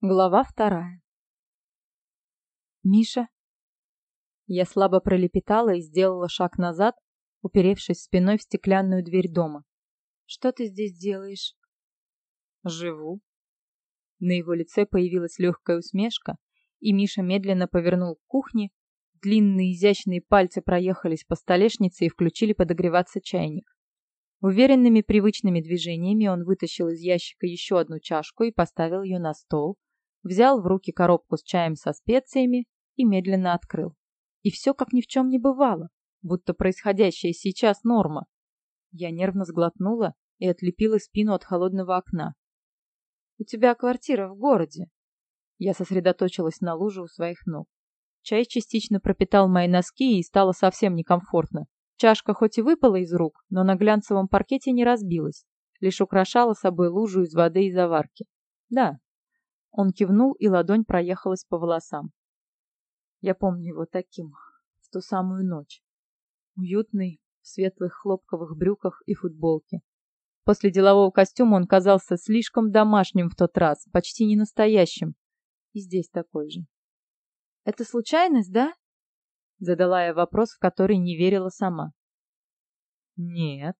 Глава вторая. Миша. Я слабо пролепетала и сделала шаг назад, уперевшись спиной в стеклянную дверь дома. Что ты здесь делаешь? Живу. На его лице появилась легкая усмешка, и Миша медленно повернул к кухне. Длинные изящные пальцы проехались по столешнице и включили подогреваться чайник. Уверенными привычными движениями он вытащил из ящика еще одну чашку и поставил ее на стол, взял в руки коробку с чаем со специями и медленно открыл. И все как ни в чем не бывало, будто происходящее сейчас норма. Я нервно сглотнула и отлепила спину от холодного окна. «У тебя квартира в городе». Я сосредоточилась на луже у своих ног. Чай частично пропитал мои носки и стало совсем некомфортно. Чашка хоть и выпала из рук, но на глянцевом паркете не разбилась, лишь украшала собой лужу из воды и заварки. Да, он кивнул, и ладонь проехалась по волосам. Я помню его таким, в ту самую ночь. Уютный, в светлых хлопковых брюках и футболке. После делового костюма он казался слишком домашним в тот раз, почти не настоящим. И здесь такой же. «Это случайность, да?» Задала я вопрос, в который не верила сама. «Нет».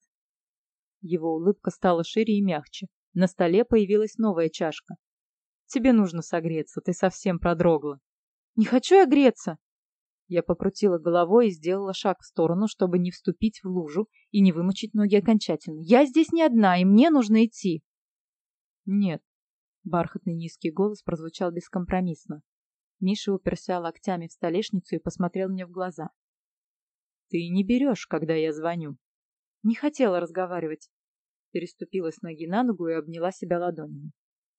Его улыбка стала шире и мягче. На столе появилась новая чашка. Тебе нужно согреться, ты совсем продрогла. Не хочу я греться. Я покрутила головой и сделала шаг в сторону, чтобы не вступить в лужу и не вымочить ноги окончательно. Я здесь не одна, и мне нужно идти. Нет. Бархатный низкий голос прозвучал бескомпромиссно. Миша уперся локтями в столешницу и посмотрел мне в глаза. Ты не берешь, когда я звоню. Не хотела разговаривать. Переступила ноги на ногу и обняла себя ладонями.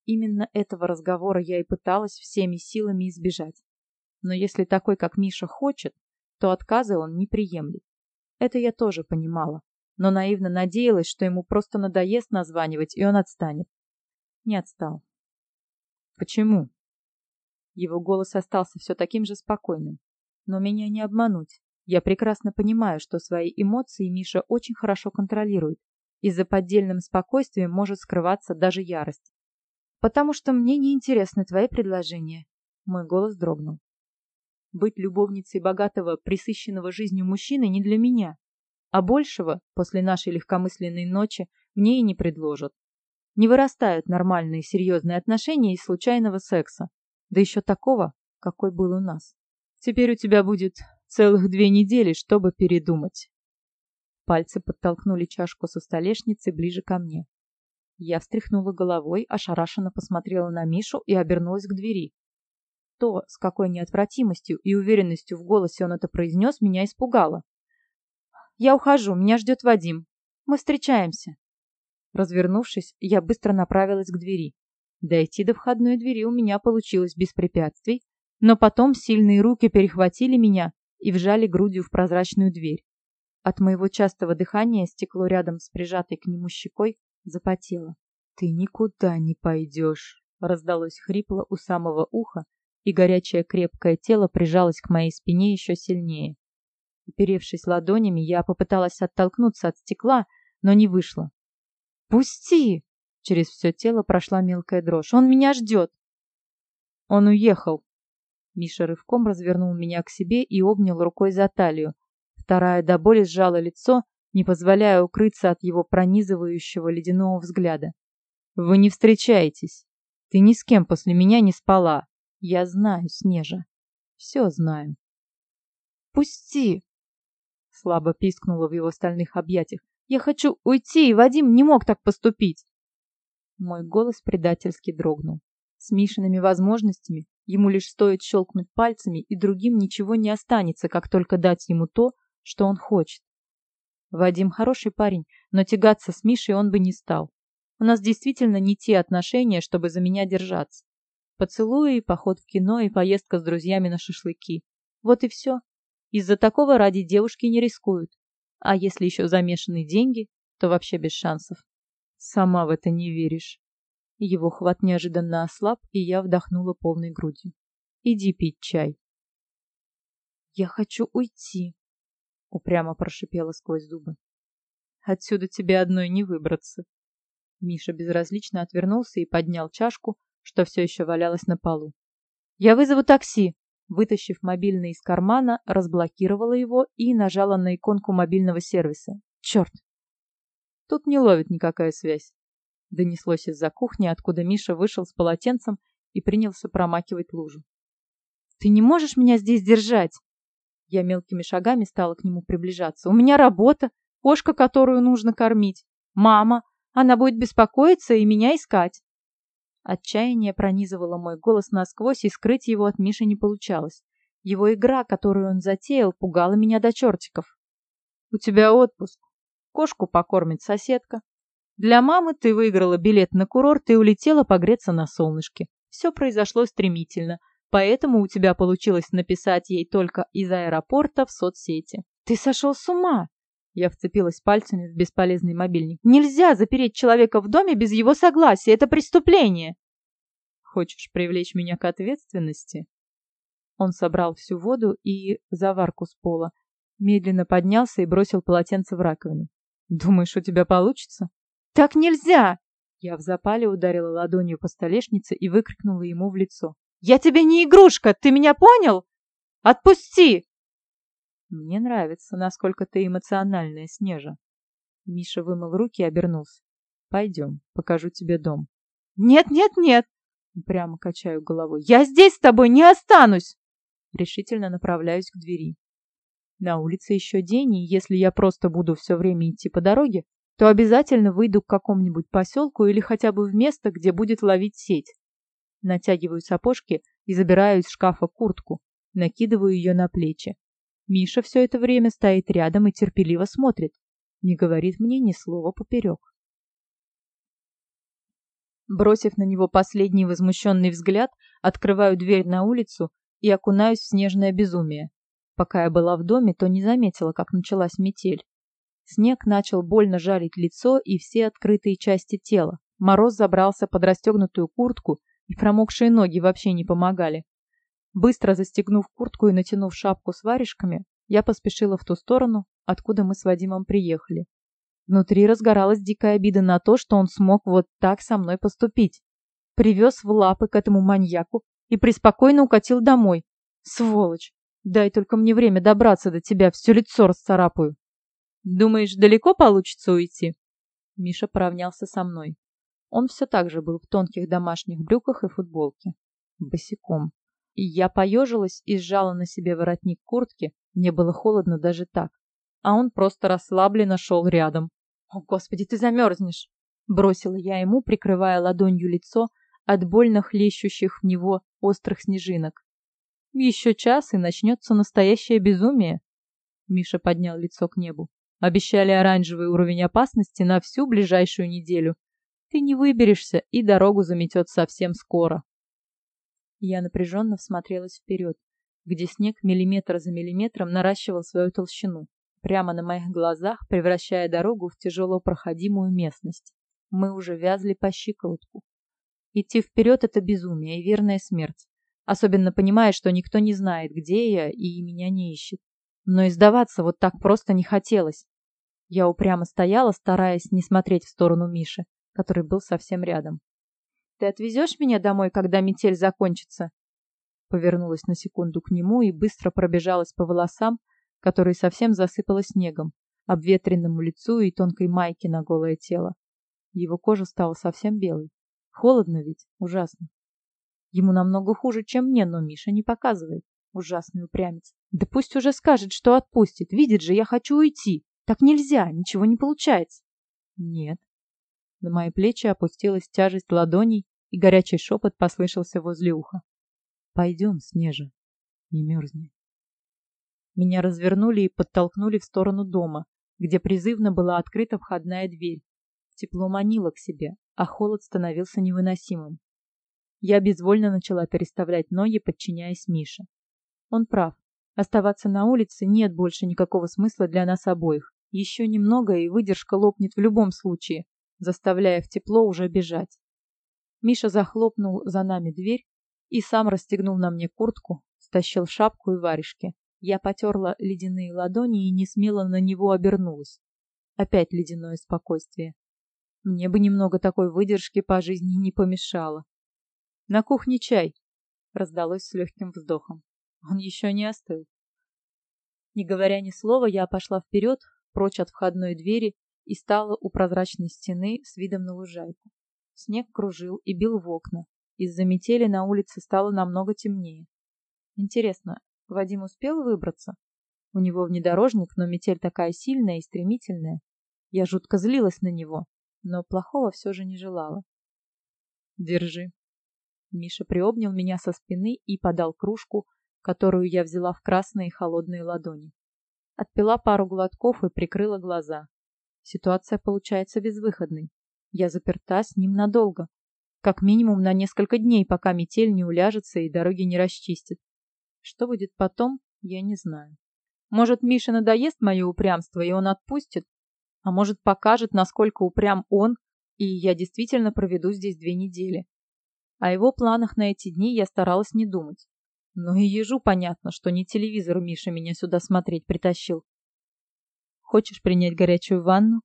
Именно этого разговора я и пыталась всеми силами избежать. Но если такой, как Миша, хочет, то отказы он не приемлет. Это я тоже понимала, но наивно надеялась, что ему просто надоест названивать, и он отстанет. Не отстал. Почему? Его голос остался все таким же спокойным. Но меня не обмануть. Я прекрасно понимаю, что свои эмоции Миша очень хорошо контролирует, и за поддельным спокойствием может скрываться даже ярость. Потому что мне не интересны твои предложения. Мой голос дрогнул. Быть любовницей богатого, присыщенного жизнью мужчины не для меня. А большего, после нашей легкомысленной ночи, мне и не предложат. Не вырастают нормальные серьезные отношения из случайного секса. Да еще такого, какой был у нас. Теперь у тебя будет целых две недели, чтобы передумать. Пальцы подтолкнули чашку со столешницы ближе ко мне. Я встряхнула головой, ошарашенно посмотрела на Мишу и обернулась к двери. То, с какой неотвратимостью и уверенностью в голосе он это произнес, меня испугало. «Я ухожу, меня ждет Вадим. Мы встречаемся». Развернувшись, я быстро направилась к двери. Дойти до входной двери у меня получилось без препятствий, но потом сильные руки перехватили меня и вжали грудью в прозрачную дверь. От моего частого дыхания стекло рядом с прижатой к нему щекой запотела. «Ты никуда не пойдешь!» Раздалось хрипло у самого уха, и горячее крепкое тело прижалось к моей спине еще сильнее. Уперевшись ладонями, я попыталась оттолкнуться от стекла, но не вышло. «Пусти!» Через все тело прошла мелкая дрожь. «Он меня ждет!» «Он уехал!» Миша рывком развернул меня к себе и обнял рукой за талию. Вторая до боли сжала лицо, не позволяя укрыться от его пронизывающего ледяного взгляда. «Вы не встречаетесь. Ты ни с кем после меня не спала. Я знаю, Снежа. Все знаю». «Пусти!» Слабо пискнула в его стальных объятиях. «Я хочу уйти, и Вадим не мог так поступить!» Мой голос предательски дрогнул. С Мишиными возможностями ему лишь стоит щелкнуть пальцами, и другим ничего не останется, как только дать ему то, что он хочет. Вадим хороший парень, но тягаться с Мишей он бы не стал. У нас действительно не те отношения, чтобы за меня держаться. Поцелуи, поход в кино и поездка с друзьями на шашлыки. Вот и все. Из-за такого ради девушки не рискуют. А если еще замешаны деньги, то вообще без шансов. Сама в это не веришь. Его хват неожиданно ослаб, и я вдохнула полной грудью. Иди пить чай. Я хочу уйти, упрямо прошипела сквозь зубы. Отсюда тебе одной не выбраться. Миша безразлично отвернулся и поднял чашку, что все еще валялось на полу. «Я вызову такси!» Вытащив мобильный из кармана, разблокировала его и нажала на иконку мобильного сервиса. «Черт!» Тут не ловит никакая связь. Донеслось из-за кухни, откуда Миша вышел с полотенцем и принялся промакивать лужу. «Ты не можешь меня здесь держать?» Я мелкими шагами стала к нему приближаться. «У меня работа, кошка, которую нужно кормить. Мама, она будет беспокоиться и меня искать». Отчаяние пронизывало мой голос насквозь, и скрыть его от Миши не получалось. Его игра, которую он затеял, пугала меня до чертиков. «У тебя отпуск. Кошку покормит соседка. Для мамы ты выиграла билет на курорт и улетела погреться на солнышке. Все произошло стремительно, поэтому у тебя получилось написать ей только из аэропорта в соцсети. Ты сошел с ума!» Я вцепилась пальцами в бесполезный мобильник. «Нельзя запереть человека в доме без его согласия! Это преступление!» «Хочешь привлечь меня к ответственности?» Он собрал всю воду и заварку с пола, медленно поднялся и бросил полотенце в раковину. «Думаешь, у тебя получится?» «Так нельзя!» Я в запале ударила ладонью по столешнице и выкрикнула ему в лицо. «Я тебе не игрушка! Ты меня понял? Отпусти!» «Мне нравится, насколько ты эмоциональная, Снежа». Миша вымыл руки и обернулся. «Пойдем, покажу тебе дом». «Нет, нет, нет!» Прямо качаю головой. «Я здесь с тобой не останусь!» Решительно направляюсь к двери. На улице еще день, и если я просто буду все время идти по дороге, то обязательно выйду к какому-нибудь поселку или хотя бы в место, где будет ловить сеть. Натягиваю сапожки и забираю из шкафа куртку, накидываю ее на плечи. Миша все это время стоит рядом и терпеливо смотрит. Не говорит мне ни слова поперек. Бросив на него последний возмущенный взгляд, открываю дверь на улицу и окунаюсь в снежное безумие. Пока я была в доме, то не заметила, как началась метель. Снег начал больно жарить лицо и все открытые части тела. Мороз забрался под расстегнутую куртку, и промокшие ноги вообще не помогали. Быстро застегнув куртку и натянув шапку с варежками, я поспешила в ту сторону, откуда мы с Вадимом приехали. Внутри разгоралась дикая обида на то, что он смог вот так со мной поступить. Привез в лапы к этому маньяку и преспокойно укатил домой. Сволочь! Дай только мне время добраться до тебя, все лицо расцарапаю. Думаешь, далеко получится уйти? Миша поравнялся со мной. Он все так же был в тонких домашних брюках и футболке. Босиком. Я поежилась и сжала на себе воротник куртки, мне было холодно даже так. А он просто расслабленно шел рядом. «О, Господи, ты замерзнешь!» Бросила я ему, прикрывая ладонью лицо от больно хлещущих в него острых снежинок. «Еще час, и начнется настоящее безумие!» Миша поднял лицо к небу. «Обещали оранжевый уровень опасности на всю ближайшую неделю. Ты не выберешься, и дорогу заметет совсем скоро». Я напряженно всмотрелась вперед, где снег миллиметр за миллиметром наращивал свою толщину, прямо на моих глазах превращая дорогу в тяжело проходимую местность. Мы уже вязли по щиколотку. Идти вперед — это безумие и верная смерть. Особенно понимая, что никто не знает, где я, и меня не ищет. Но и сдаваться вот так просто не хотелось. Я упрямо стояла, стараясь не смотреть в сторону Миши, который был совсем рядом. Ты отвезешь меня домой, когда метель закончится?» Повернулась на секунду к нему и быстро пробежалась по волосам, которые совсем засыпала снегом, обветренному лицу и тонкой майке на голое тело. Его кожа стала совсем белой. Холодно ведь, ужасно. Ему намного хуже, чем мне, но Миша не показывает. Ужасный упрямец. Да пусть уже скажет, что отпустит. Видит же, я хочу уйти. Так нельзя, ничего не получается. Нет. На мои плечи опустилась тяжесть ладоней, и горячий шепот послышался возле уха. «Пойдем, Снежа, не мерзни». Меня развернули и подтолкнули в сторону дома, где призывно была открыта входная дверь. Тепло манило к себе, а холод становился невыносимым. Я безвольно начала переставлять ноги, подчиняясь Мише. Он прав. Оставаться на улице нет больше никакого смысла для нас обоих. Еще немного, и выдержка лопнет в любом случае, заставляя в тепло уже бежать. Миша захлопнул за нами дверь и сам расстегнул на мне куртку, стащил шапку и варежки. Я потерла ледяные ладони и не смело на него обернулась. Опять ледяное спокойствие. Мне бы немного такой выдержки по жизни не помешало. На кухне чай, раздалось с легким вздохом. Он еще не остыл. Не говоря ни слова, я пошла вперед, прочь от входной двери и стала у прозрачной стены с видом на лужайку. Снег кружил и бил в окна. Из-за метели на улице стало намного темнее. Интересно, Вадим успел выбраться? У него внедорожник, но метель такая сильная и стремительная. Я жутко злилась на него, но плохого все же не желала. Держи. Миша приобнял меня со спины и подал кружку, которую я взяла в красные холодные ладони. Отпила пару глотков и прикрыла глаза. Ситуация получается безвыходной. Я заперта с ним надолго. Как минимум на несколько дней, пока метель не уляжется и дороги не расчистят. Что будет потом, я не знаю. Может, Мише надоест мое упрямство, и он отпустит? А может, покажет, насколько упрям он, и я действительно проведу здесь две недели. О его планах на эти дни я старалась не думать. Но и ежу понятно, что не телевизор Миша меня сюда смотреть притащил. Хочешь принять горячую ванну?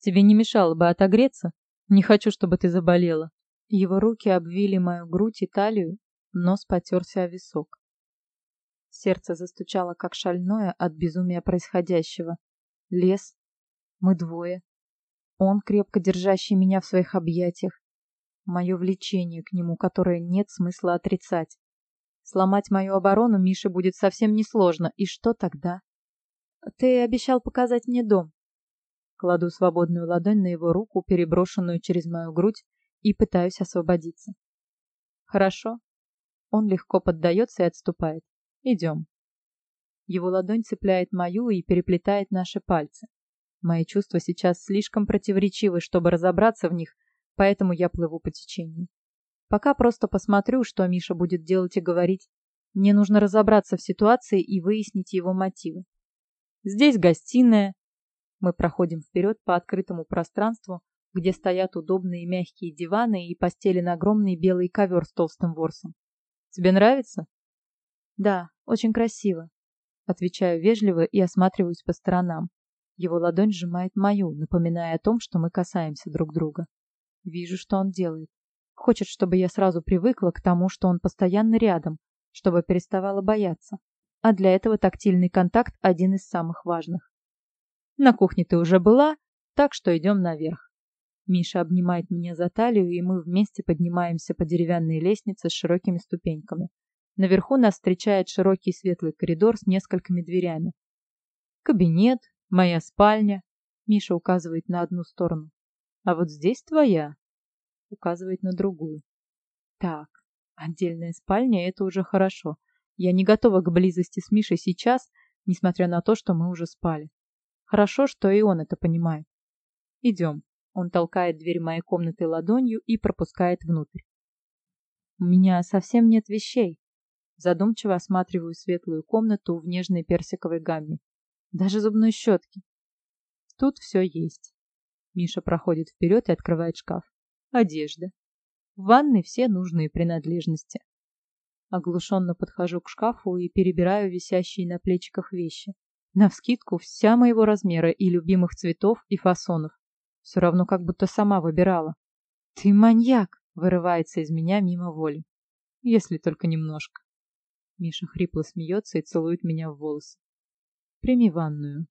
Тебе не мешало бы отогреться? Не хочу, чтобы ты заболела. Его руки обвили мою грудь и талию, нос потерся о висок. Сердце застучало как шальное от безумия происходящего. Лес. Мы двое. Он, крепко держащий меня в своих объятиях. Мое влечение к нему, которое нет смысла отрицать. Сломать мою оборону Мише будет совсем несложно. И что тогда? Ты обещал показать мне дом. Кладу свободную ладонь на его руку, переброшенную через мою грудь, и пытаюсь освободиться. Хорошо. Он легко поддается и отступает. Идем. Его ладонь цепляет мою и переплетает наши пальцы. Мои чувства сейчас слишком противоречивы, чтобы разобраться в них, поэтому я плыву по течению. Пока просто посмотрю, что Миша будет делать и говорить. Мне нужно разобраться в ситуации и выяснить его мотивы. Здесь гостиная. Мы проходим вперед по открытому пространству, где стоят удобные мягкие диваны и постелен огромный белый ковер с толстым ворсом. Тебе нравится? Да, очень красиво. Отвечаю вежливо и осматриваюсь по сторонам. Его ладонь сжимает мою, напоминая о том, что мы касаемся друг друга. Вижу, что он делает. Хочет, чтобы я сразу привыкла к тому, что он постоянно рядом, чтобы переставала бояться. А для этого тактильный контакт один из самых важных. На кухне ты уже была, так что идем наверх. Миша обнимает меня за талию, и мы вместе поднимаемся по деревянной лестнице с широкими ступеньками. Наверху нас встречает широкий светлый коридор с несколькими дверями. Кабинет, моя спальня. Миша указывает на одну сторону. А вот здесь твоя. Указывает на другую. Так, отдельная спальня — это уже хорошо. Я не готова к близости с Мишей сейчас, несмотря на то, что мы уже спали. Хорошо, что и он это понимает. Идем. Он толкает дверь моей комнаты ладонью и пропускает внутрь. У меня совсем нет вещей. Задумчиво осматриваю светлую комнату в нежной персиковой гамме. Даже зубной щетки. Тут все есть. Миша проходит вперед и открывает шкаф. Одежда. В ванной все нужные принадлежности. Оглушенно подхожу к шкафу и перебираю висящие на плечиках вещи. Навскидку вся моего размера и любимых цветов и фасонов. Все равно как будто сама выбирала. «Ты маньяк!» — вырывается из меня мимо воли. Если только немножко. Миша хрипло смеется и целует меня в волосы. «Прими ванную».